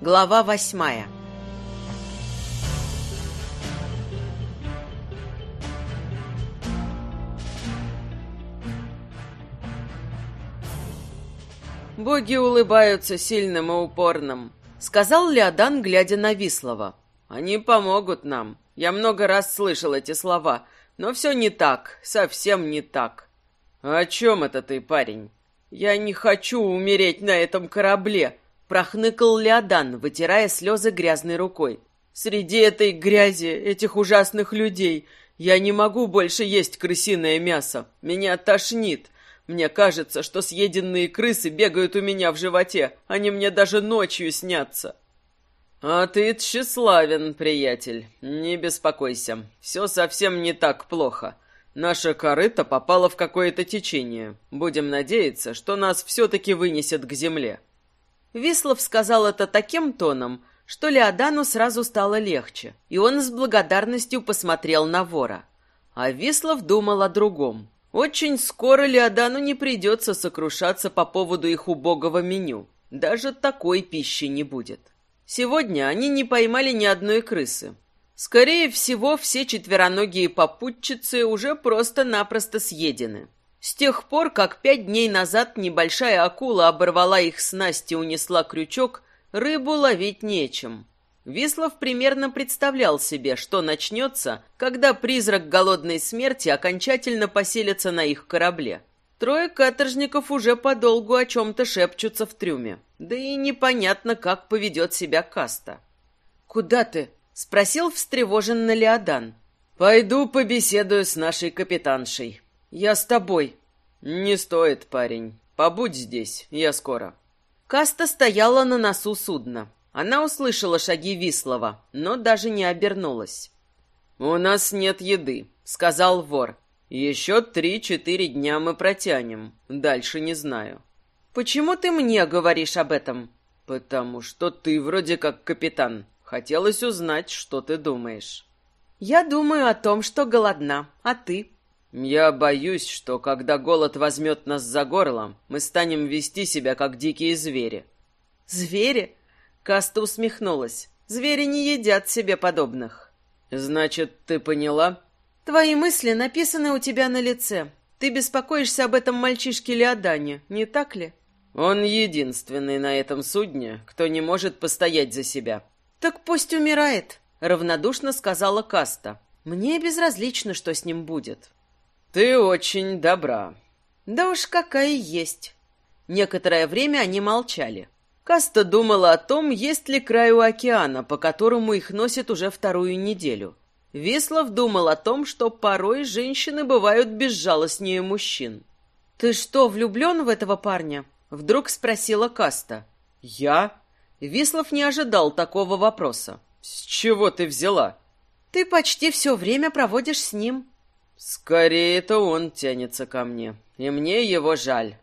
Глава восьмая «Боги улыбаются сильным и упорным», — сказал Леодан, глядя на Вислова. «Они помогут нам. Я много раз слышал эти слова, но все не так, совсем не так». «О чем это ты, парень?» «Я не хочу умереть на этом корабле», — прохныкал Леодан, вытирая слезы грязной рукой. «Среди этой грязи, этих ужасных людей, я не могу больше есть крысиное мясо. Меня тошнит. Мне кажется, что съеденные крысы бегают у меня в животе. Они мне даже ночью снятся». «А ты тщеславен, приятель. Не беспокойся. Все совсем не так плохо. Наша корыта попала в какое-то течение. Будем надеяться, что нас все-таки вынесет к земле». Вислов сказал это таким тоном, что Леодану сразу стало легче, и он с благодарностью посмотрел на вора. А Вислов думал о другом. Очень скоро Леодану не придется сокрушаться по поводу их убогого меню. Даже такой пищи не будет. Сегодня они не поймали ни одной крысы. Скорее всего, все четвероногие попутчицы уже просто-напросто съедены. С тех пор, как пять дней назад небольшая акула оборвала их снасти и унесла крючок, рыбу ловить нечем. Вислов примерно представлял себе, что начнется, когда призрак голодной смерти окончательно поселится на их корабле. Трое каторжников уже подолгу о чем-то шепчутся в трюме. Да и непонятно, как поведет себя Каста. «Куда ты?» — спросил встревоженно Леодан. «Пойду побеседую с нашей капитаншей. Я с тобой». «Не стоит, парень. Побудь здесь, я скоро». Каста стояла на носу судна. Она услышала шаги Вислова, но даже не обернулась. «У нас нет еды», — сказал вор. «Еще три-четыре дня мы протянем. Дальше не знаю». «Почему ты мне говоришь об этом?» «Потому что ты вроде как капитан. Хотелось узнать, что ты думаешь». «Я думаю о том, что голодна. А ты?» «Я боюсь, что когда голод возьмет нас за горло, мы станем вести себя как дикие звери». «Звери? Каста усмехнулась. «Звери не едят себе подобных». «Значит, ты поняла?» «Твои мысли написаны у тебя на лице. Ты беспокоишься об этом мальчишке Леодане, не так ли?» «Он единственный на этом судне, кто не может постоять за себя». «Так пусть умирает», — равнодушно сказала Каста. «Мне безразлично, что с ним будет». «Ты очень добра». «Да уж какая есть». Некоторое время они молчали. Каста думала о том, есть ли край у океана, по которому их носит уже вторую неделю. Вислов думал о том, что порой женщины бывают безжалостнее мужчин. «Ты что, влюблен в этого парня?» — вдруг спросила Каста. «Я?» Вислов не ожидал такого вопроса. «С чего ты взяла?» «Ты почти все время проводишь с ним». «Скорее, это он тянется ко мне, и мне его жаль».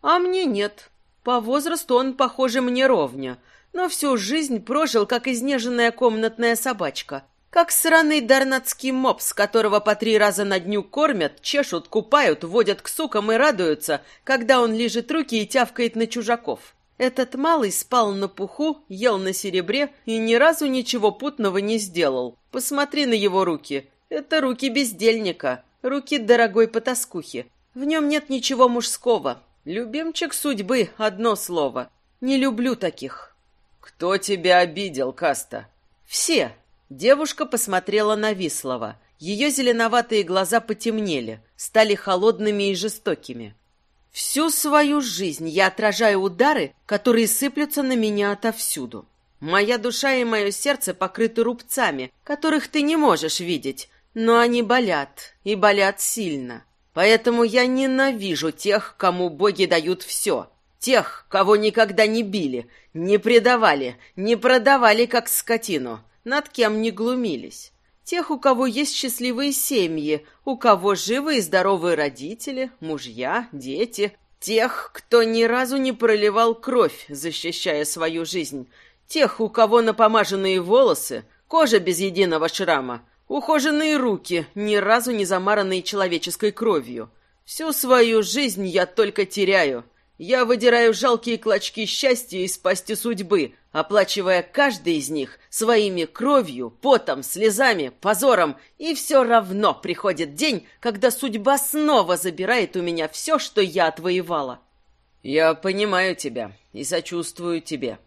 «А мне нет. По возрасту он, похоже, мне ровня, но всю жизнь прожил, как изнеженная комнатная собачка, как сраный дарнатский мопс, которого по три раза на дню кормят, чешут, купают, водят к сукам и радуются, когда он лежит руки и тявкает на чужаков. Этот малый спал на пуху, ел на серебре и ни разу ничего путного не сделал. Посмотри на его руки. Это руки бездельника, руки дорогой потаскухи. В нем нет ничего мужского, Любимчик судьбы, одно слово. Не люблю таких. Кто тебя обидел, Каста? Все. Девушка посмотрела на Вислова. Ее зеленоватые глаза потемнели, стали холодными и жестокими. Всю свою жизнь я отражаю удары, которые сыплются на меня отовсюду. Моя душа и мое сердце покрыты рубцами, которых ты не можешь видеть, но они болят, и болят сильно. Поэтому я ненавижу тех, кому боги дают все. Тех, кого никогда не били, не предавали, не продавали как скотину, над кем не глумились. Тех, у кого есть счастливые семьи, у кого живые и здоровые родители, мужья, дети. Тех, кто ни разу не проливал кровь, защищая свою жизнь. Тех, у кого напомаженные волосы, кожа без единого шрама, Ухоженные руки, ни разу не замаранные человеческой кровью. Всю свою жизнь я только теряю. Я выдираю жалкие клочки счастья из пасти судьбы, оплачивая каждый из них своими кровью, потом, слезами, позором, и все равно приходит день, когда судьба снова забирает у меня все, что я отвоевала. Я понимаю тебя и сочувствую тебе.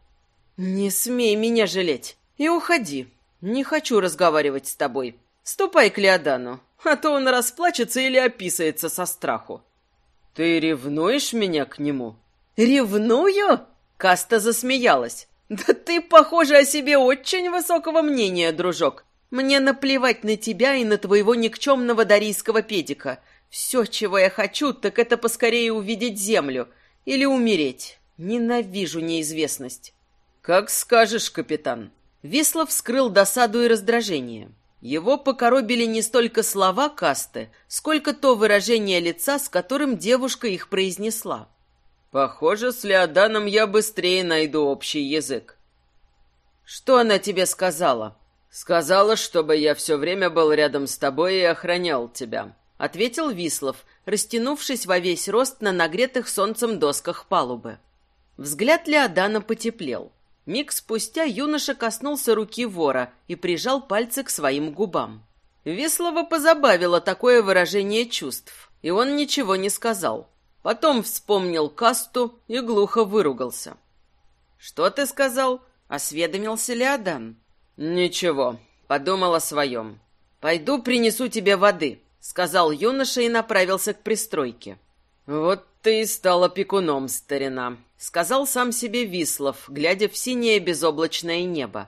Не смей меня жалеть и уходи. Не хочу разговаривать с тобой. Ступай к Леодану, а то он расплачется или описается со страху. Ты ревнуешь меня к нему? Ревную? Каста засмеялась. «Да ты, похоже, о себе очень высокого мнения, дружок. Мне наплевать на тебя и на твоего никчемного дарийского педика. Все, чего я хочу, так это поскорее увидеть землю. Или умереть. Ненавижу неизвестность». «Как скажешь, капитан». Вислов вскрыл досаду и раздражение. Его покоробили не столько слова Касты, сколько то выражение лица, с которым девушка их произнесла. Похоже, с Леоданом я быстрее найду общий язык. Что она тебе сказала? Сказала, чтобы я все время был рядом с тобой и охранял тебя, ответил Вислов, растянувшись во весь рост на нагретых солнцем досках палубы. Взгляд Леодана потеплел. Миг спустя юноша коснулся руки вора и прижал пальцы к своим губам. Вислова позабавило такое выражение чувств, и он ничего не сказал. Потом вспомнил касту и глухо выругался. «Что ты сказал?» — осведомился Леодан. «Ничего, подумал о своем. Пойду принесу тебе воды», — сказал юноша и направился к пристройке. «Вот ты и стал опекуном, старина», — сказал сам себе Вислов, глядя в синее безоблачное небо.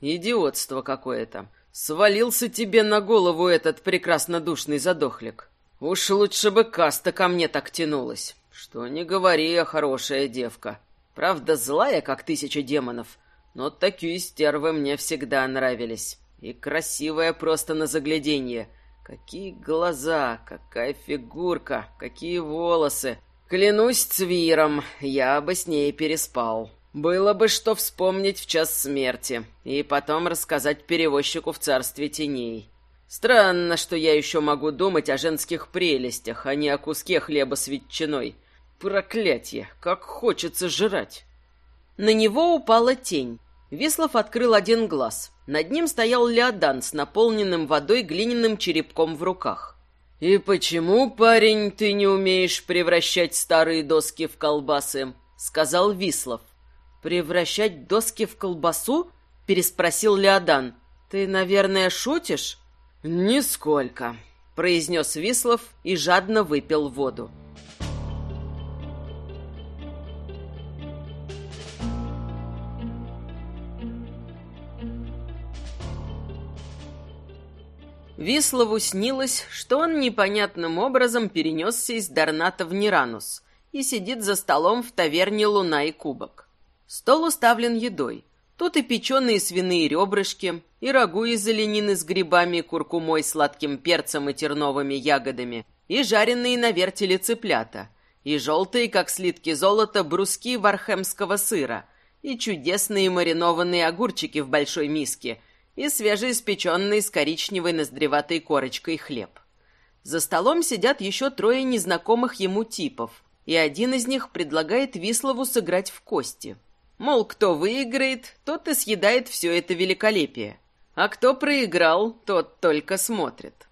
«Идиотство какое-то. Свалился тебе на голову этот прекрасно душный задохлик. Уж лучше бы каста ко мне так тянулась. Что не говори, я хорошая девка. Правда, злая, как тысяча демонов, но такие стервы мне всегда нравились. И красивая просто на загляденье. Какие глаза, какая фигурка, какие волосы. Клянусь цвиром, я бы с ней переспал. Было бы что вспомнить в час смерти и потом рассказать перевозчику в царстве теней. Странно, что я еще могу думать о женских прелестях, а не о куске хлеба с ветчиной. Проклятье, как хочется жрать. На него упала тень. Веслов открыл один глаз. Над ним стоял Леодан с наполненным водой глиняным черепком в руках. «И почему, парень, ты не умеешь превращать старые доски в колбасы?» — сказал Вислов. «Превращать доски в колбасу?» — переспросил Леодан. «Ты, наверное, шутишь?» «Нисколько», — произнес Вислов и жадно выпил воду. Вислову снилось, что он непонятным образом перенесся из Дарната в Неранус и сидит за столом в таверне «Луна и кубок». Стол уставлен едой. Тут и печеные свиные ребрышки, и рагу из оленины с грибами, куркумой, сладким перцем и терновыми ягодами, и жареные на вертеле цыплята, и желтые, как слитки золота, бруски вархемского сыра, и чудесные маринованные огурчики в большой миске, и свежеиспеченный с коричневой ноздреватой корочкой хлеб. За столом сидят еще трое незнакомых ему типов, и один из них предлагает Вислову сыграть в кости – Мол, кто выиграет, тот и съедает все это великолепие. А кто проиграл, тот только смотрит.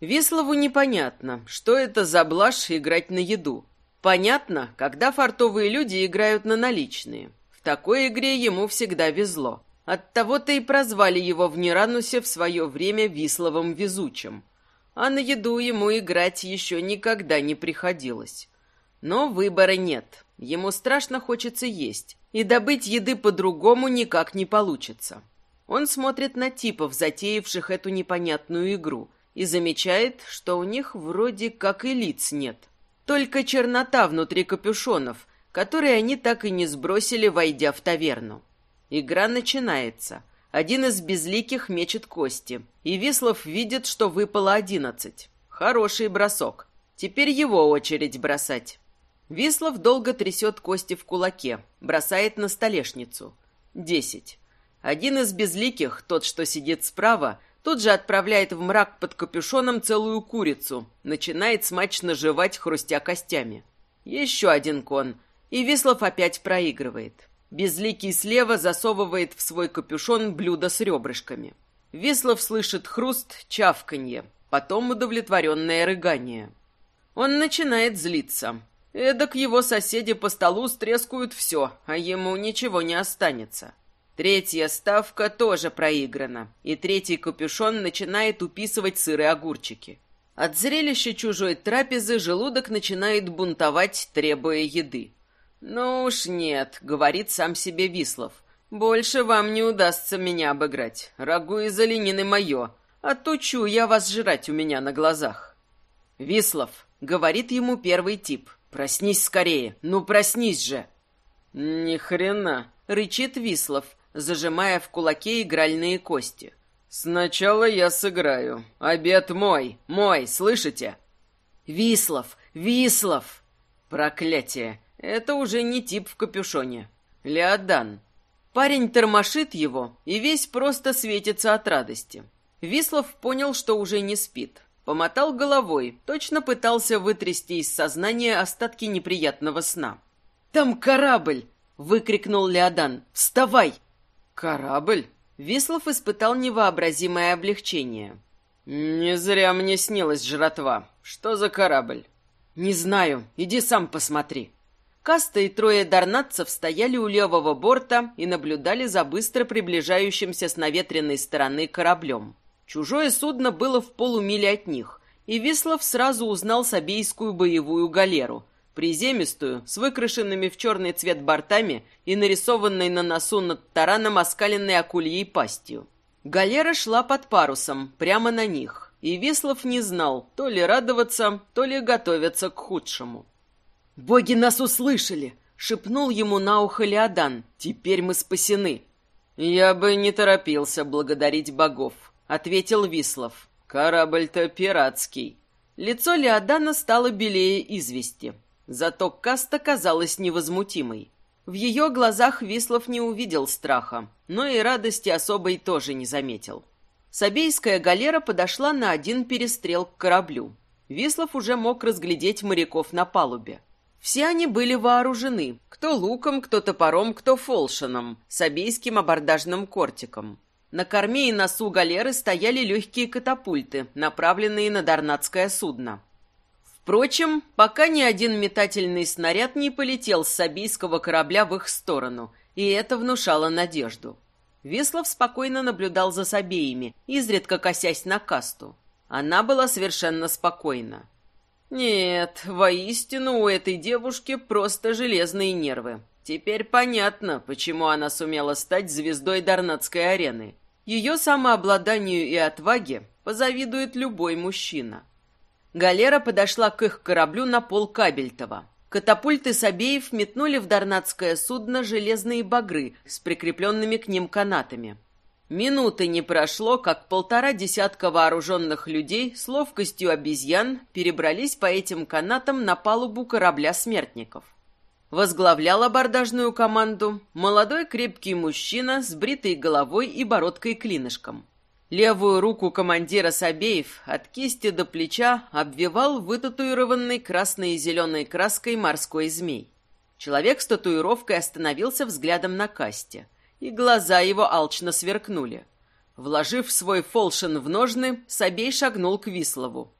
Вислову непонятно, что это за блажь играть на еду. Понятно, когда фартовые люди играют на наличные. В такой игре ему всегда везло. Оттого-то и прозвали его в Неранусе в свое время Висловым Везучим. А на еду ему играть еще никогда не приходилось. Но выбора нет. Ему страшно хочется есть, и добыть еды по-другому никак не получится. Он смотрит на типов, затеявших эту непонятную игру, и замечает, что у них вроде как и лиц нет. Только чернота внутри капюшонов, которые они так и не сбросили, войдя в таверну. Игра начинается. Один из безликих мечет кости, и Вислов видит, что выпало одиннадцать. Хороший бросок. Теперь его очередь бросать. Вислов долго трясет кости в кулаке, бросает на столешницу. Десять. Один из безликих, тот, что сидит справа, тут же отправляет в мрак под капюшоном целую курицу, начинает смачно жевать, хрустя костями. Еще один кон, и Вислов опять проигрывает. Безликий слева засовывает в свой капюшон блюдо с ребрышками. Вислов слышит хруст, чавканье, потом удовлетворенное рыгание. Он начинает злиться. Эдак его соседи по столу стрескают все, а ему ничего не останется. Третья ставка тоже проиграна, и третий капюшон начинает уписывать сырые огурчики. От зрелища чужой трапезы желудок начинает бунтовать, требуя еды. «Ну уж нет», — говорит сам себе Вислов. «Больше вам не удастся меня обыграть. Рагу из оленины мое. Отучу я вас жрать у меня на глазах». «Вислов», — говорит ему первый тип. «Проснись скорее. Ну, проснись же!» «Ни хрена!» — рычит Вислов, зажимая в кулаке игральные кости. «Сначала я сыграю. Обед мой, мой, слышите?» «Вислов! Вислов!» «Проклятие! Это уже не тип в капюшоне. Леодан!» Парень тормошит его и весь просто светится от радости. Вислов понял, что уже не спит. Помотал головой, точно пытался вытрясти из сознания остатки неприятного сна. «Там корабль!» — выкрикнул Леодан. «Вставай!» «Корабль?» Вислов испытал невообразимое облегчение. «Не зря мне снилась жратва. Что за корабль?» «Не знаю. Иди сам посмотри». Каста и трое дарнатцев стояли у левого борта и наблюдали за быстро приближающимся с наветренной стороны кораблем. Чужое судно было в полумиле от них, и Вислов сразу узнал Сабейскую боевую галеру, приземистую, с выкрашенными в черный цвет бортами и нарисованной на носу над тараном оскаленной акульей пастью. Галера шла под парусом, прямо на них, и Вислов не знал, то ли радоваться, то ли готовиться к худшему. «Боги нас услышали!» — шепнул ему на ухо Леодан. «Теперь мы спасены!» «Я бы не торопился благодарить богов», — ответил Вислов. «Корабль-то пиратский». Лицо Леодана стало белее извести. Зато Каста казалась невозмутимой. В ее глазах Вислов не увидел страха, но и радости особой тоже не заметил. Сабейская галера подошла на один перестрел к кораблю. Вислов уже мог разглядеть моряков на палубе. Все они были вооружены, кто луком, кто топором, кто фолшином, сабейским абордажным кортиком. На корме и носу галеры стояли легкие катапульты, направленные на дарнатское судно. Впрочем, пока ни один метательный снаряд не полетел с сабийского корабля в их сторону, и это внушало надежду. Веслов спокойно наблюдал за Сабеями, изредка косясь на касту. Она была совершенно спокойна. Нет, воистину у этой девушки просто железные нервы. Теперь понятно, почему она сумела стать звездой Дарнатской арены. Ее самообладанию и отваге позавидует любой мужчина. Галера подошла к их кораблю на пол Кабельтова. Катапульты Сабеев метнули в дарнатское судно железные багры с прикрепленными к ним канатами. Минуты не прошло, как полтора десятка вооруженных людей с ловкостью обезьян перебрались по этим канатам на палубу корабля смертников. Возглавлял абордажную команду молодой крепкий мужчина с бритой головой и бородкой-клинышком. Левую руку командира Сабеев от кисти до плеча обвивал вытатуированный красной и зеленой краской морской змей. Человек с татуировкой остановился взглядом на касте, и глаза его алчно сверкнули. Вложив свой фолшин в ножны, Сабей шагнул к Вислову.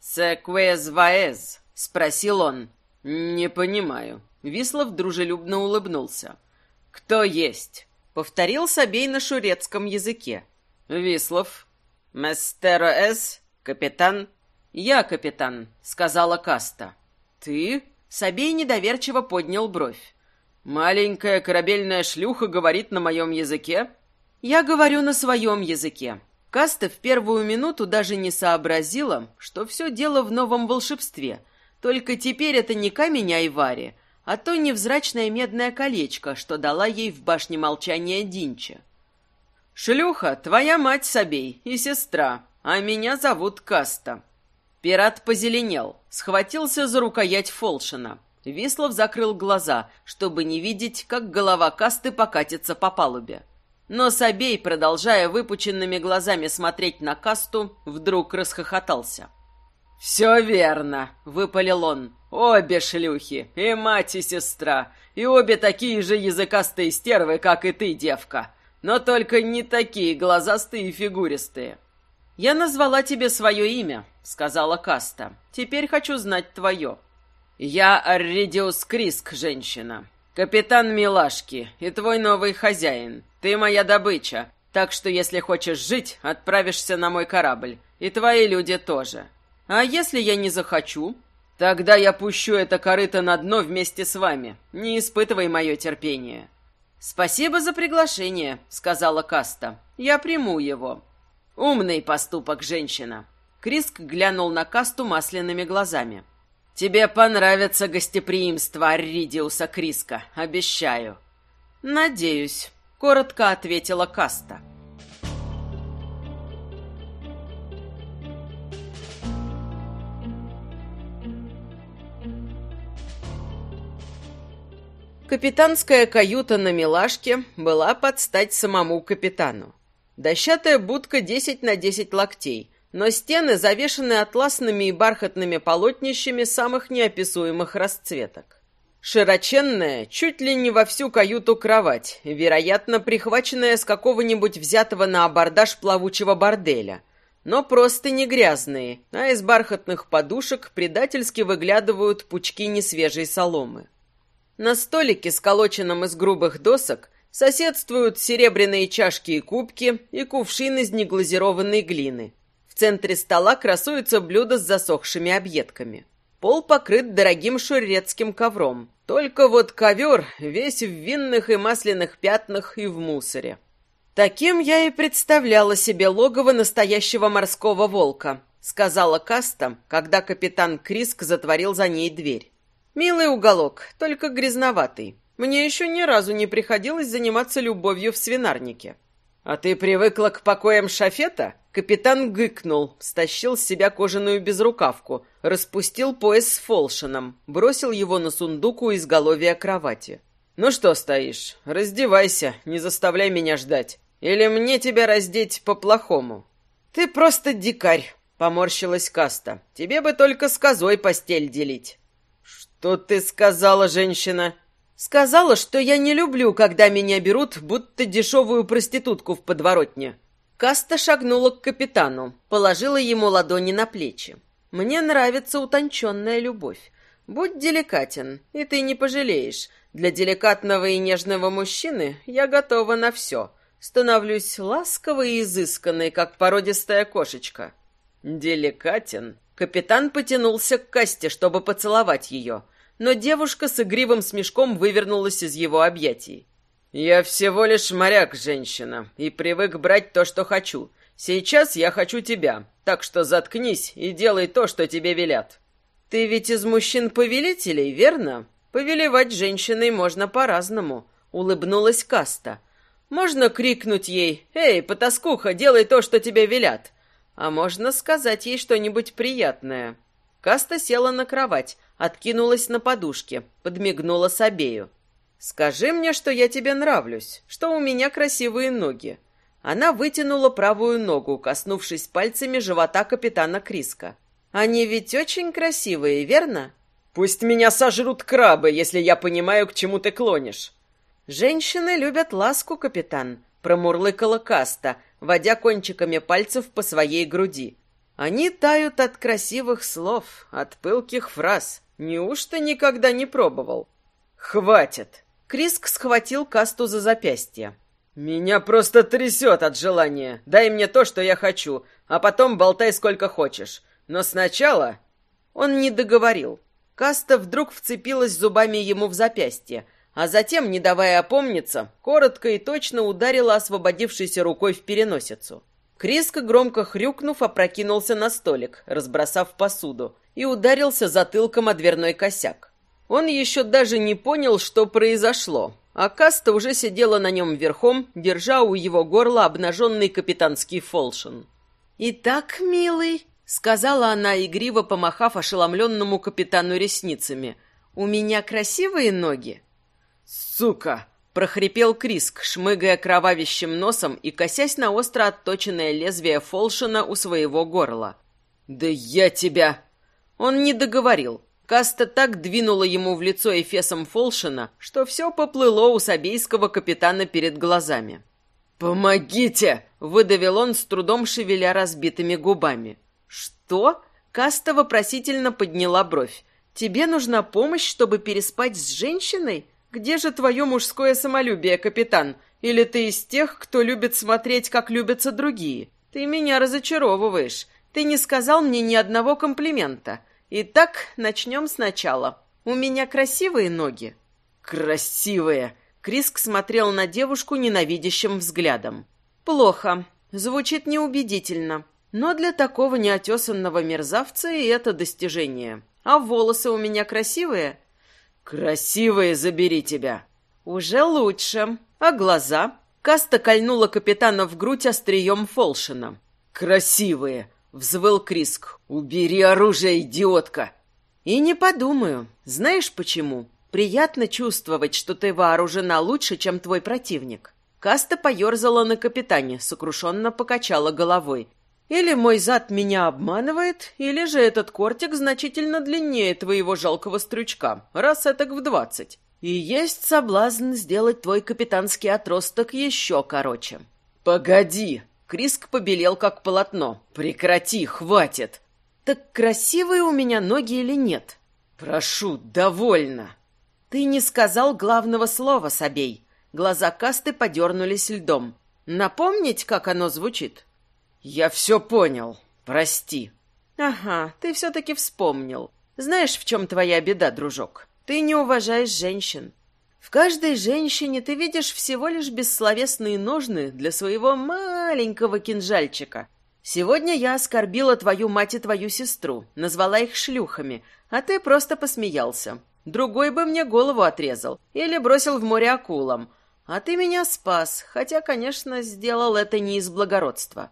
«Секвез ваэз?» — спросил он. «Не понимаю». Вислов дружелюбно улыбнулся. «Кто есть?» — повторил Сабей на шурецком языке. «Вислов». «Местеро С. Капитан?» «Я капитан», — сказала Каста. «Ты?» — Сабей недоверчиво поднял бровь. «Маленькая корабельная шлюха говорит на моем языке?» «Я говорю на своем языке». Каста в первую минуту даже не сообразила, что все дело в новом волшебстве. Только теперь это не камень Айвари, а то невзрачное медное колечко, что дала ей в башне молчания Динча. «Шлюха, твоя мать Собей и сестра, а меня зовут Каста». Пират позеленел, схватился за рукоять Фолшина. Вислов закрыл глаза, чтобы не видеть, как голова Касты покатится по палубе. Но Собей, продолжая выпученными глазами смотреть на Касту, вдруг расхохотался. «Все верно», — выпалил он. «Обе шлюхи, и мать, и сестра, и обе такие же языкастые стервы, как и ты, девка, но только не такие глазастые и фигуристые». «Я назвала тебе свое имя», — сказала Каста. «Теперь хочу знать твое». «Я Арридиус Криск, женщина. Капитан Милашки и твой новый хозяин. Ты моя добыча, так что если хочешь жить, отправишься на мой корабль. И твои люди тоже. А если я не захочу? Тогда я пущу это корыто на дно вместе с вами. Не испытывай мое терпение». «Спасибо за приглашение», — сказала Каста. «Я приму его». «Умный поступок, женщина». Криск глянул на Касту масляными глазами. «Тебе понравится гостеприимство Арридиуса Криска, обещаю». «Надеюсь», — коротко ответила Каста. Капитанская каюта на милашке была под стать самому капитану. Дощатая будка 10 на 10 локтей, но стены завешаны атласными и бархатными полотнищами самых неописуемых расцветок. Широченная, чуть ли не во всю каюту кровать, вероятно, прихваченная с какого-нибудь взятого на абордаж плавучего борделя. Но просто не грязные, а из бархатных подушек предательски выглядывают пучки несвежей соломы. На столике, сколоченном из грубых досок, Соседствуют серебряные чашки и кубки и кувшин из неглазированной глины. Центре стола красуется блюдо с засохшими объедками. Пол покрыт дорогим шурецким ковром. Только вот ковер весь в винных и масляных пятнах и в мусоре. Таким я и представляла себе логово настоящего морского волка, сказала Каста, когда капитан Криск затворил за ней дверь. Милый уголок, только грязноватый. Мне еще ни разу не приходилось заниматься любовью в свинарнике. А ты привыкла к покоям шафета? Капитан гыкнул, стащил с себя кожаную безрукавку, распустил пояс с фолшином, бросил его на сундук у изголовья кровати. «Ну что стоишь? Раздевайся, не заставляй меня ждать. Или мне тебя раздеть по-плохому?» «Ты просто дикарь», — поморщилась Каста. «Тебе бы только с козой постель делить». «Что ты сказала, женщина?» Сказала, что я не люблю, когда меня берут, будто дешевую проститутку в подворотне. Каста шагнула к капитану, положила ему ладони на плечи. Мне нравится утонченная любовь. Будь деликатен, и ты не пожалеешь. Для деликатного и нежного мужчины я готова на все. Становлюсь ласковой и изысканной, как породистая кошечка. Деликатен? Капитан потянулся к Касте, чтобы поцеловать ее — но девушка с игривым смешком вывернулась из его объятий. «Я всего лишь моряк, женщина, и привык брать то, что хочу. Сейчас я хочу тебя, так что заткнись и делай то, что тебе велят». «Ты ведь из мужчин-повелителей, верно? Повелевать женщиной можно по-разному», — улыбнулась Каста. «Можно крикнуть ей «Эй, потаскуха, делай то, что тебе велят!» А можно сказать ей что-нибудь приятное». Каста села на кровать, откинулась на подушке, подмигнула Сабею. «Скажи мне, что я тебе нравлюсь, что у меня красивые ноги». Она вытянула правую ногу, коснувшись пальцами живота капитана Криска. «Они ведь очень красивые, верно?» «Пусть меня сожрут крабы, если я понимаю, к чему ты клонишь». «Женщины любят ласку, капитан», — промурлыкала Каста, водя кончиками пальцев по своей груди. «Они тают от красивых слов, от пылких фраз. Неужто никогда не пробовал? Хватит. Криск схватил Касту за запястье. Меня просто трясет от желания. Дай мне то, что я хочу, а потом болтай сколько хочешь. Но сначала... Он не договорил. Каста вдруг вцепилась зубами ему в запястье, а затем, не давая опомниться, коротко и точно ударила освободившейся рукой в переносицу. Криск, громко хрюкнув, опрокинулся на столик, разбросав посуду, и ударился затылком о дверной косяк. Он еще даже не понял, что произошло, а Каста уже сидела на нем верхом, держа у его горла обнаженный капитанский фолшин. «Итак, милый», — сказала она, игриво помахав ошеломленному капитану ресницами, — «у меня красивые ноги?» «Сука!» — прохрипел Криск, шмыгая кровавящим носом и косясь на остро отточенное лезвие фолшина у своего горла. «Да я тебя...» Он не договорил. Каста так двинула ему в лицо эфесом Фолшина, что все поплыло у сабейского капитана перед глазами. «Помогите!» — выдавил он, с трудом шевеля разбитыми губами. «Что?» — Каста вопросительно подняла бровь. «Тебе нужна помощь, чтобы переспать с женщиной? Где же твое мужское самолюбие, капитан? Или ты из тех, кто любит смотреть, как любятся другие? Ты меня разочаровываешь. Ты не сказал мне ни одного комплимента. Итак, начнем сначала. У меня красивые ноги?» «Красивые!» Криск смотрел на девушку ненавидящим взглядом. «Плохо. Звучит неубедительно. Но для такого неотесанного мерзавца и это достижение. А волосы у меня красивые?» «Красивые, забери тебя!» «Уже лучше. А глаза?» Каста кольнула капитана в грудь острием Фолшина. «Красивые!» — взвыл Криск. «Убери оружие, идиотка!» «И не подумаю. Знаешь почему?» Приятно чувствовать, что ты вооружена лучше, чем твой противник. Каста поерзала на капитане, сокрушенно покачала головой. Или мой зад меня обманывает, или же этот кортик значительно длиннее твоего жалкого стрючка, раз этак в двадцать. И есть соблазн сделать твой капитанский отросток еще короче. «Погоди!» Криск побелел, как полотно. «Прекрати, хватит!» «Так красивые у меня ноги или нет?» «Прошу, довольно!» «Ты не сказал главного слова, Собей». Глаза Касты подернулись льдом. «Напомнить, как оно звучит?» «Я все понял. Прости». «Ага, ты все-таки вспомнил. Знаешь, в чем твоя беда, дружок? Ты не уважаешь женщин. В каждой женщине ты видишь всего лишь бессловесные ножны для своего маленького кинжальчика. Сегодня я оскорбила твою мать и твою сестру, назвала их шлюхами, а ты просто посмеялся. Другой бы мне голову отрезал или бросил в море акулам. А ты меня спас, хотя, конечно, сделал это не из благородства.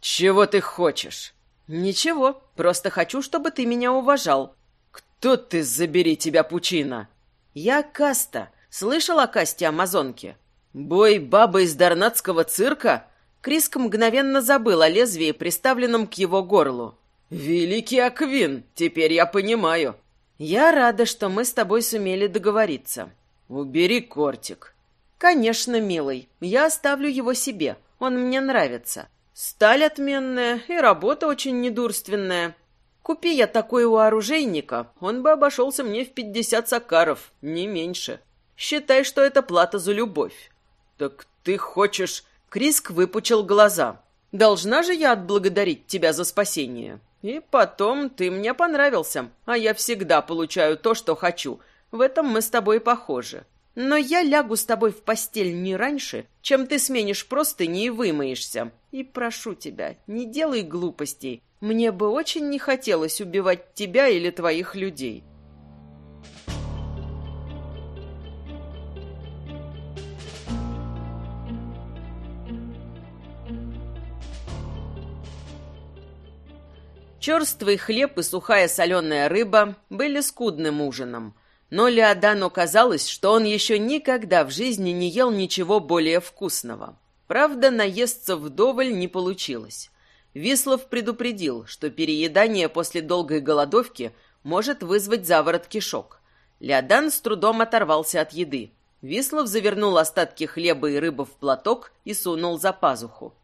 Чего ты хочешь? Ничего, просто хочу, чтобы ты меня уважал. Кто ты, забери тебя, пучина? Я Каста. Слышал о Касте Амазонке? Бой бабы из Дарнатского цирка? Криск мгновенно забыл о лезвии, приставленном к его горлу. «Великий Аквин, теперь я понимаю. «Я рада, что мы с тобой сумели договориться». «Убери кортик». «Конечно, милый. Я оставлю его себе. Он мне нравится. Сталь отменная и работа очень недурственная. Купи я такой у оружейника, он бы обошелся мне в пятьдесят сакаров, не меньше. Считай, что это плата за любовь». «Так ты хочешь...» Криск выпучил глаза. «Должна же я отблагодарить тебя за спасение?» И потом ты мне понравился, а я всегда получаю то, что хочу. В этом мы с тобой похожи. Но я лягу с тобой в постель не раньше, чем ты сменишь простыни и вымоешься. И прошу тебя, не делай глупостей. Мне бы очень не хотелось убивать тебя или твоих людей. Черствый хлеб и сухая соленая рыба были скудным ужином. Но Леодану казалось, что он еще никогда в жизни не ел ничего более вкусного. Правда, наесться вдоволь не получилось. Вислов предупредил, что переедание после долгой голодовки может вызвать заворот кишок. Леодан с трудом оторвался от еды. Вислов завернул остатки хлеба и рыбы в платок и сунул за пазуху.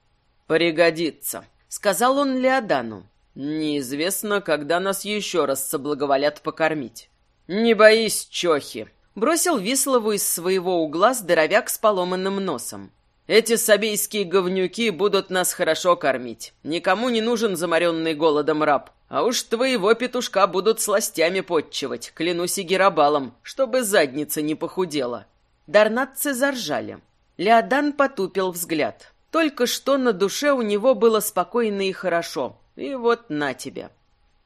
«Пригодится», — сказал он Леодану. Неизвестно, когда нас еще раз соблаговолят покормить. Не боись, чохи. Бросил Вислову из своего угла здоровяк с поломанным носом. Эти сабейские говнюки будут нас хорошо кормить. Никому не нужен заморенный голодом раб. А уж твоего петушка будут сластями подчивать, клянусь и герабалом, чтобы задница не похудела. Дарнатцы заржали. Леодан потупил взгляд. Только что на душе у него было спокойно и хорошо. И вот на тебе.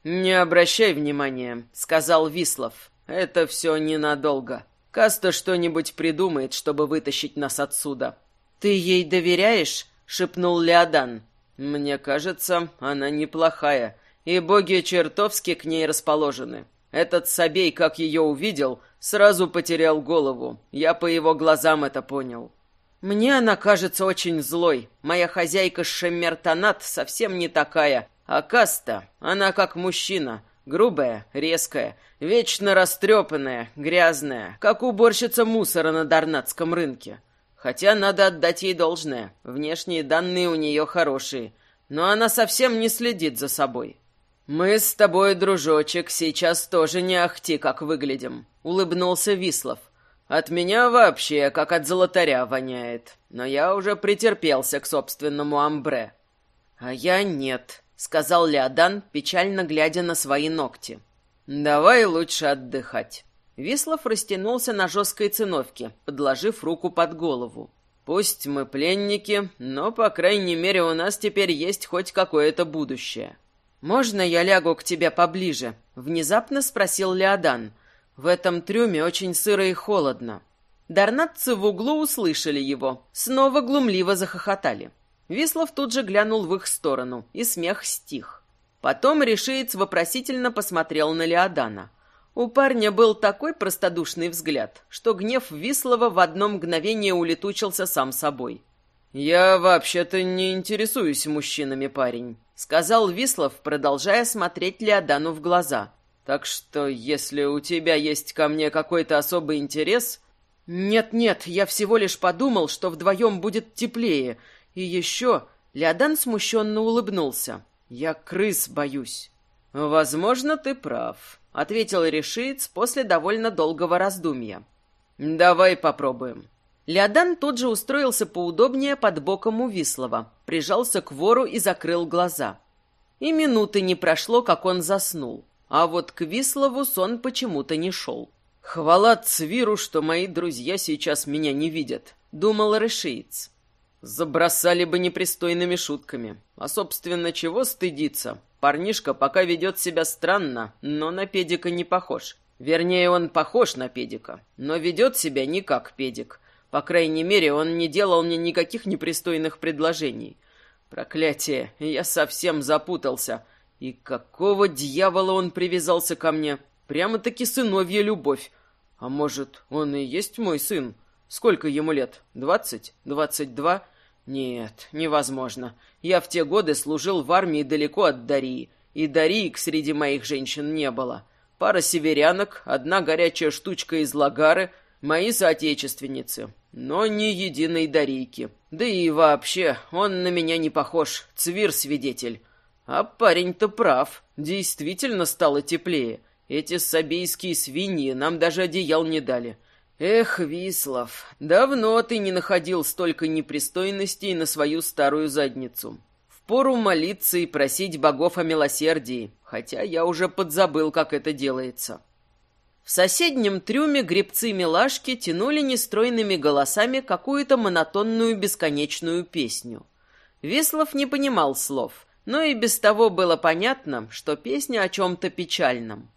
«Не обращай внимания», — сказал Вислов. «Это все ненадолго. Каста что-нибудь придумает, чтобы вытащить нас отсюда». «Ты ей доверяешь?» — шепнул Леодан. «Мне кажется, она неплохая, и боги чертовски к ней расположены. Этот Собей, как ее увидел, сразу потерял голову. Я по его глазам это понял». «Мне она кажется очень злой. Моя хозяйка Шеммертонат совсем не такая, а Каста, она как мужчина, Грубая, резкая, вечно растрепанная, грязная, как уборщица мусора на Дарнатском рынке. Хотя надо отдать ей должное, внешние данные у нее хорошие, но она совсем не следит за собой. «Мы с тобой, дружочек, сейчас тоже не ахти, как выглядим», — улыбнулся Вислов. «От меня вообще, как от золотаря, воняет, но я уже претерпелся к собственному амбре». «А я нет», — сказал Леодан, печально глядя на свои ногти. «Давай лучше отдыхать». Вислов растянулся на жесткой циновке, подложив руку под голову. «Пусть мы пленники, но, по крайней мере, у нас теперь есть хоть какое-то будущее». «Можно я лягу к тебе поближе?» — внезапно спросил Леодан. «В этом трюме очень сыро и холодно». Дарнатцы в углу услышали его, снова глумливо захохотали. Вислов тут же глянул в их сторону, и смех стих. Потом решиец вопросительно посмотрел на Леодана. У парня был такой простодушный взгляд, что гнев Вислова в одно мгновение улетучился сам собой. «Я вообще-то не интересуюсь мужчинами, парень», — сказал Вислов, продолжая смотреть Леодану в глаза. «Так что, если у тебя есть ко мне какой-то особый интерес...» «Нет-нет, я всего лишь подумал, что вдвоем будет теплее. И еще...» Леодан смущенно улыбнулся. «Я крыс боюсь». «Возможно, ты прав», — ответил решиц после довольно долгого раздумья. «Давай попробуем». Леодан тут же устроился поудобнее под боком у Вислова, прижался к вору и закрыл глаза. И минуты не прошло, как он заснул. А вот к Вислову сон почему-то не шел. «Хвала Цвиру, что мои друзья сейчас меня не видят», — думал Решиец. Забросали бы непристойными шутками. А, собственно, чего стыдиться? Парнишка пока ведет себя странно, но на педика не похож. Вернее, он похож на педика, но ведет себя не как педик. По крайней мере, он не делал мне никаких непристойных предложений. Проклятие, я совсем запутался. И какого дьявола он привязался ко мне? Прямо-таки сыновья любовь. А может, он и есть мой сын? Сколько ему лет? Двадцать? Двадцать два? Нет, невозможно. Я в те годы служил в армии далеко от Дарии, и Дариек среди моих женщин не было. Пара северянок, одна горячая штучка из Лагары — мои соотечественницы, но ни единой Дарийки. Да и вообще, он на меня не похож, цвир-свидетель. А парень-то прав, действительно стало теплее. Эти сабейские свиньи нам даже одеял не дали. Эх, Вислав, давно ты не находил столько непристойностей на свою старую задницу. Впору молиться и просить богов о милосердии, хотя я уже подзабыл, как это делается. В соседнем трюме гребцы-милашки тянули нестройными голосами какую-то монотонную бесконечную песню. Веслов не понимал слов, но и без того было понятно, что песня о чем-то печальном.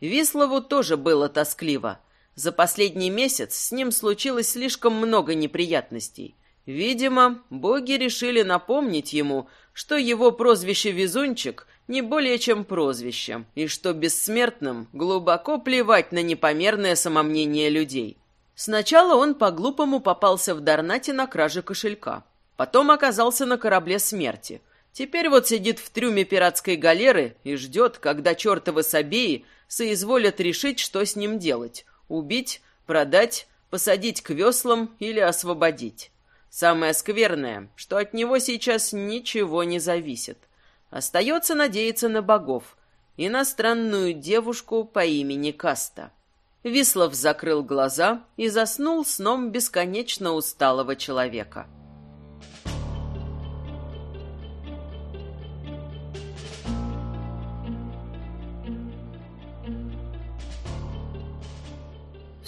Вислову тоже было тоскливо. За последний месяц с ним случилось слишком много неприятностей. Видимо, боги решили напомнить ему, что его прозвище «Везунчик» не более чем прозвище, и что бессмертным глубоко плевать на непомерное самомнение людей. Сначала он по-глупому попался в Дарнате на краже кошелька. Потом оказался на корабле смерти. Теперь вот сидит в трюме пиратской галеры и ждет, когда чертовы сабеи соизволят решить, что с ним делать. Убить, продать, посадить к веслам или освободить. Самое скверное, что от него сейчас ничего не зависит. Остается надеяться на богов, иностранную девушку по имени Каста. Вислов закрыл глаза и заснул сном бесконечно усталого человека.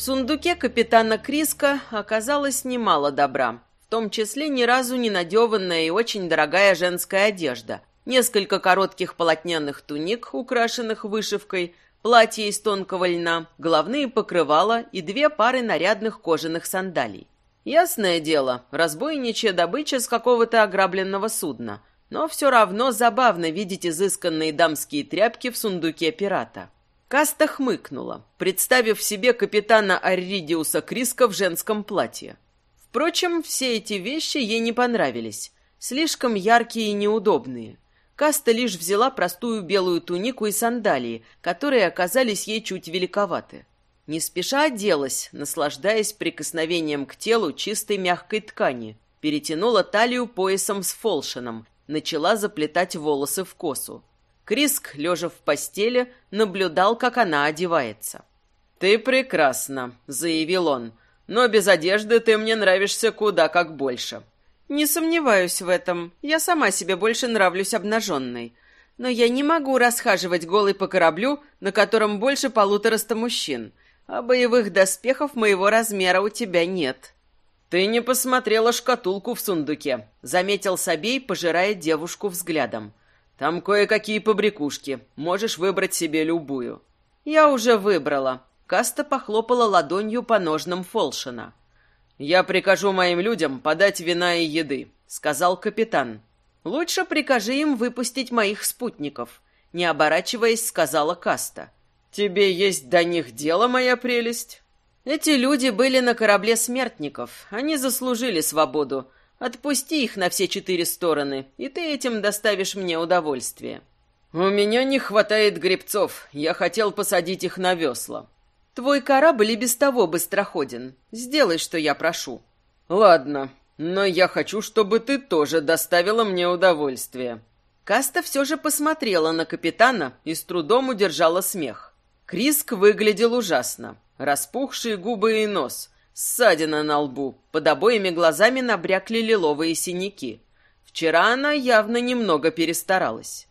В сундуке капитана Криска оказалось немало добра, в том числе ни разу не надеванная и очень дорогая женская одежда, несколько коротких полотняных туник, украшенных вышивкой, платье из тонкого льна, головные покрывала и две пары нарядных кожаных сандалий. Ясное дело, разбойничья добыча с какого-то ограбленного судна, но все равно забавно видеть изысканные дамские тряпки в сундуке пирата. Каста хмыкнула, представив себе капитана Арридиуса Криска в женском платье. Впрочем, все эти вещи ей не понравились, слишком яркие и неудобные. Каста лишь взяла простую белую тунику и сандалии, которые оказались ей чуть великоваты. Не спеша оделась, наслаждаясь прикосновением к телу чистой мягкой ткани, перетянула талию поясом с фолшином, начала заплетать волосы в косу. Криск, лежа в постели, наблюдал, как она одевается. «Ты прекрасна», — заявил он, — «но без одежды ты мне нравишься куда как больше». «Не сомневаюсь в этом. Я сама себе больше нравлюсь обнаженной. Но я не могу расхаживать голой по кораблю, на котором больше полутораста мужчин, а боевых доспехов моего размера у тебя нет». «Ты не посмотрела шкатулку в сундуке», — заметил Собей, пожирая девушку взглядом. «Там кое-какие побрякушки. Можешь выбрать себе любую». «Я уже выбрала», Каста похлопала ладонью по ножным Фолшина. «Я прикажу моим людям подать вина и еды», — сказал капитан. «Лучше прикажи им выпустить моих спутников», — не оборачиваясь, сказала Каста. «Тебе есть до них дело, моя прелесть?» «Эти люди были на корабле смертников. Они заслужили свободу. Отпусти их на все четыре стороны, и ты этим доставишь мне удовольствие». «У меня не хватает гребцов. Я хотел посадить их на весла. Твой корабль и без того быстроходен. Сделай, что я прошу. Ладно, но я хочу, чтобы ты тоже доставила мне удовольствие. Каста все же посмотрела на капитана и с трудом удержала смех. Криск выглядел ужасно. Распухшие губы и нос, ссадина на лбу, под обоими глазами набрякли лиловые синяки. Вчера она явно немного перестаралась.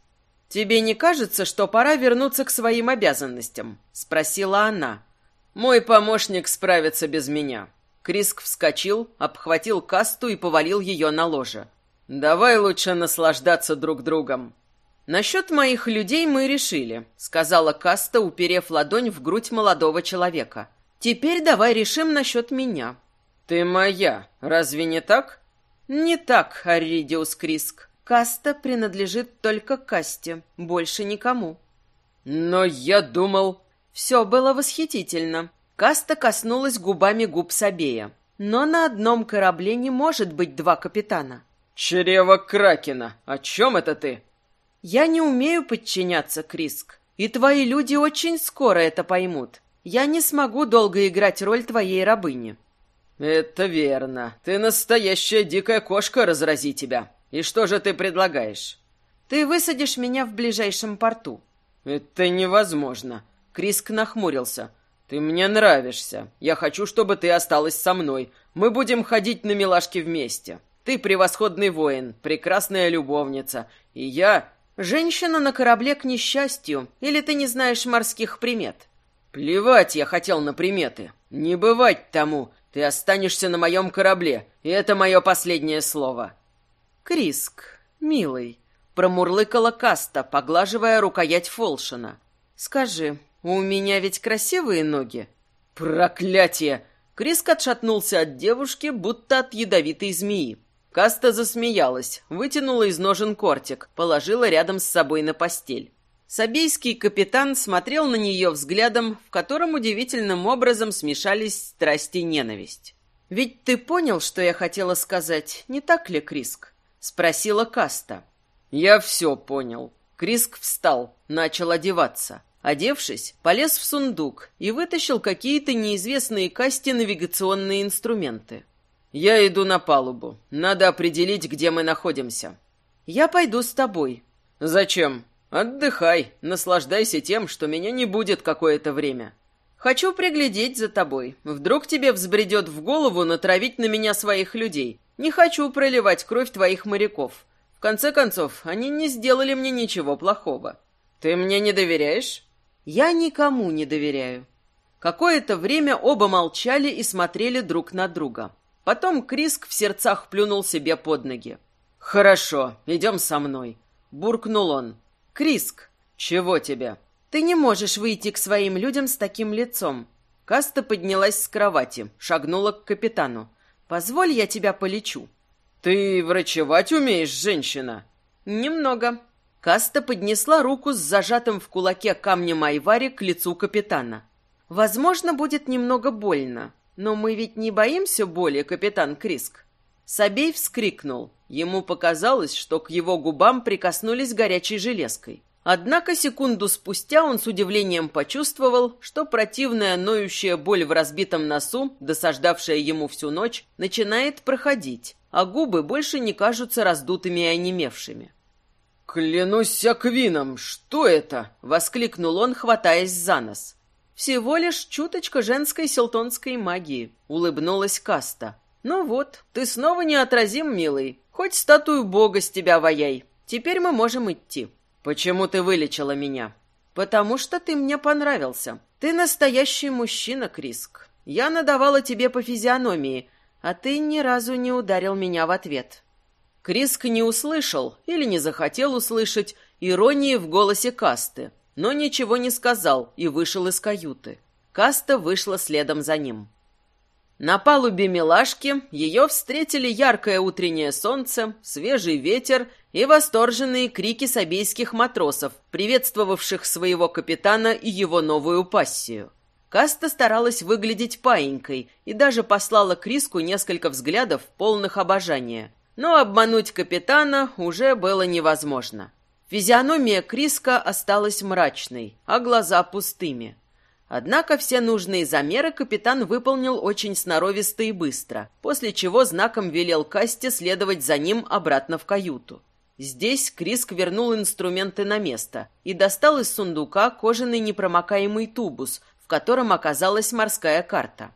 «Тебе не кажется, что пора вернуться к своим обязанностям?» — спросила она. Мой помощник справится без меня. Криск вскочил, обхватил касту и повалил ее на ложе. Давай лучше наслаждаться друг другом. Насчет моих людей мы решили, сказала каста, уперев ладонь в грудь молодого человека. Теперь давай решим насчет меня. Ты моя, разве не так? Не так, Аридиус Криск. Каста принадлежит только касте, больше никому. Но я думал... Все было восхитительно. Каста коснулась губами губ Сабея. Но на одном корабле не может быть два капитана. «Чрево Кракена! О чем это ты?» «Я не умею подчиняться, Криск. И твои люди очень скоро это поймут. Я не смогу долго играть роль твоей рабыни». «Это верно. Ты настоящая дикая кошка, разрази тебя. И что же ты предлагаешь?» «Ты высадишь меня в ближайшем порту». «Это невозможно. Криск нахмурился. «Ты мне нравишься. Я хочу, чтобы ты осталась со мной. Мы будем ходить на милашки вместе. Ты превосходный воин, прекрасная любовница. И я...» «Женщина на корабле к несчастью. Или ты не знаешь морских примет?» «Плевать я хотел на приметы. Не бывать тому. Ты останешься на моем корабле, и это мое последнее слово». «Криск, милый», — промурлыкала Каста, поглаживая рукоять Фолшина. «Скажи, «У меня ведь красивые ноги». «Проклятие!» Криск отшатнулся от девушки, будто от ядовитой змеи. Каста засмеялась, вытянула из ножен кортик, положила рядом с собой на постель. Сабейский капитан смотрел на нее взглядом, в котором удивительным образом смешались страсть и ненависть. «Ведь ты понял, что я хотела сказать, не так ли, Криск?» — спросила Каста. «Я все понял». Криск встал, начал одеваться. Одевшись, полез в сундук и вытащил какие-то неизвестные касти навигационные инструменты. «Я иду на палубу. Надо определить, где мы находимся». «Я пойду с тобой». «Зачем?» «Отдыхай, наслаждайся тем, что меня не будет какое-то время». «Хочу приглядеть за тобой. Вдруг тебе взбредет в голову натравить на меня своих людей. Не хочу проливать кровь твоих моряков. В конце концов, они не сделали мне ничего плохого». «Ты мне не доверяешь?» Я никому не доверяю. Какое-то время оба молчали и смотрели друг на друга. Потом Криск в сердцах плюнул себе под ноги. «Хорошо, идем со мной», — буркнул он. «Криск, чего тебе?» «Ты не можешь выйти к своим людям с таким лицом». Каста поднялась с кровати, шагнула к капитану. «Позволь, я тебя полечу». «Ты врачевать умеешь, женщина?» «Немного», Каста поднесла руку с зажатым в кулаке камнем Айвари к лицу капитана. «Возможно, будет немного больно, но мы ведь не боимся боли, капитан Криск». Сабей вскрикнул. Ему показалось, что к его губам прикоснулись горячей железкой. Однако секунду спустя он с удивлением почувствовал, что противная ноющая боль в разбитом носу, досаждавшая ему всю ночь, начинает проходить, а губы больше не кажутся раздутыми и онемевшими. «Клянусь аквином, что это?» — воскликнул он, хватаясь за нос. «Всего лишь чуточка женской селтонской магии», — улыбнулась Каста. «Ну вот, ты снова неотразим, милый. Хоть статую бога с тебя ваяй. Теперь мы можем идти». «Почему ты вылечила меня?» «Потому что ты мне понравился. Ты настоящий мужчина, Криск. Я надавала тебе по физиономии, а ты ни разу не ударил меня в ответ». Криск не услышал или не захотел услышать иронии в голосе Касты, но ничего не сказал и вышел из каюты. Каста вышла следом за ним. На палубе милашки ее встретили яркое утреннее солнце, свежий ветер и восторженные крики сабейских матросов, приветствовавших своего капитана и его новую пассию. Каста старалась выглядеть паинькой и даже послала Криску несколько взглядов, полных обожания. Но обмануть капитана уже было невозможно. Физиономия Криска осталась мрачной, а глаза пустыми. Однако все нужные замеры капитан выполнил очень сноровисто и быстро, после чего знаком велел Касте следовать за ним обратно в каюту. Здесь Криск вернул инструменты на место и достал из сундука кожаный непромокаемый тубус, в котором оказалась морская карта.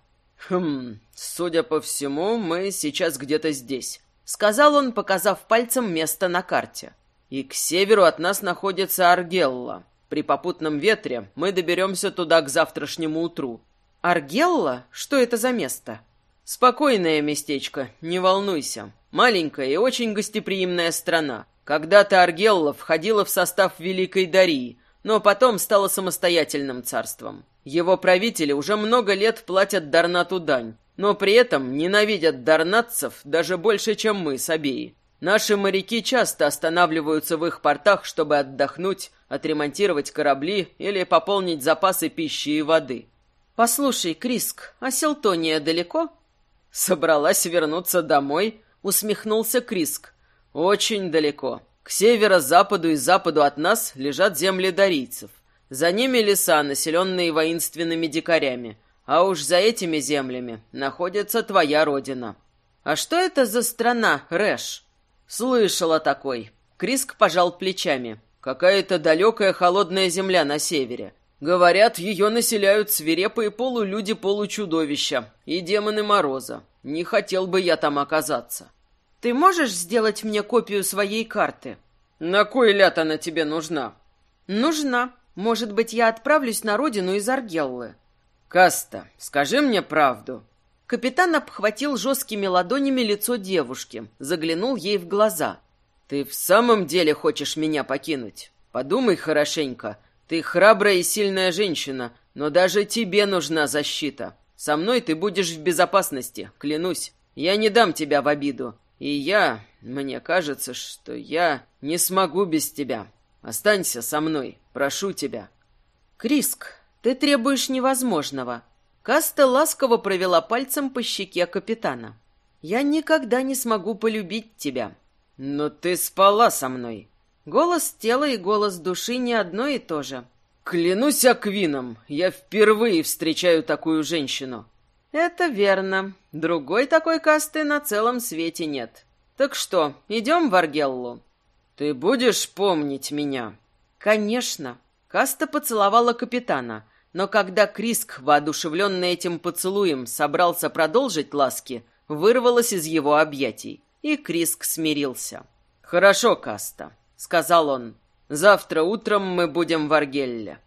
«Хм, судя по всему, мы сейчас где-то здесь», — сказал он, показав пальцем место на карте. «И к северу от нас находится Аргелла. При попутном ветре мы доберемся туда к завтрашнему утру». «Аргелла? Что это за место?» «Спокойное местечко, не волнуйся. Маленькая и очень гостеприимная страна. Когда-то Аргелла входила в состав Великой Дарии, но потом стала самостоятельным царством. Его правители уже много лет платят Дарнату дань, но при этом ненавидят дарнатцев даже больше, чем мы с Абеи. Наши моряки часто останавливаются в их портах, чтобы отдохнуть, отремонтировать корабли или пополнить запасы пищи и воды. «Послушай, Криск, а Селтония далеко?» «Собралась вернуться домой?» — усмехнулся Криск. Очень далеко. К северо-западу и западу от нас лежат земли дарийцев. За ними леса, населенные воинственными дикарями. А уж за этими землями находится твоя родина. А что это за страна, Рэш? Слышала такой. Криск пожал плечами. Какая-то далекая холодная земля на севере. Говорят, ее населяют свирепые полулюди-получудовища и демоны Мороза. Не хотел бы я там оказаться. Ты можешь сделать мне копию своей карты? На кой ляд она тебе нужна? Нужна. Может быть, я отправлюсь на родину из Аргеллы. Каста, скажи мне правду. Капитан обхватил жесткими ладонями лицо девушки, заглянул ей в глаза. Ты в самом деле хочешь меня покинуть? Подумай хорошенько. Ты храбрая и сильная женщина, но даже тебе нужна защита. Со мной ты будешь в безопасности, клянусь. Я не дам тебя в обиду. И я, мне кажется, что я не смогу без тебя. Останься со мной, прошу тебя. Криск, ты требуешь невозможного. Каста ласково провела пальцем по щеке капитана. Я никогда не смогу полюбить тебя. Но ты спала со мной. Голос тела и голос души не одно и то же. Клянусь Аквином, я впервые встречаю такую женщину. «Это верно. Другой такой касты на целом свете нет. Так что, идем в Аргеллу?» «Ты будешь помнить меня?» «Конечно». Каста поцеловала капитана, но когда Криск, воодушевленный этим поцелуем, собрался продолжить ласки, вырвалась из его объятий, и Криск смирился. «Хорошо, Каста», — сказал он. «Завтра утром мы будем в Аргелле».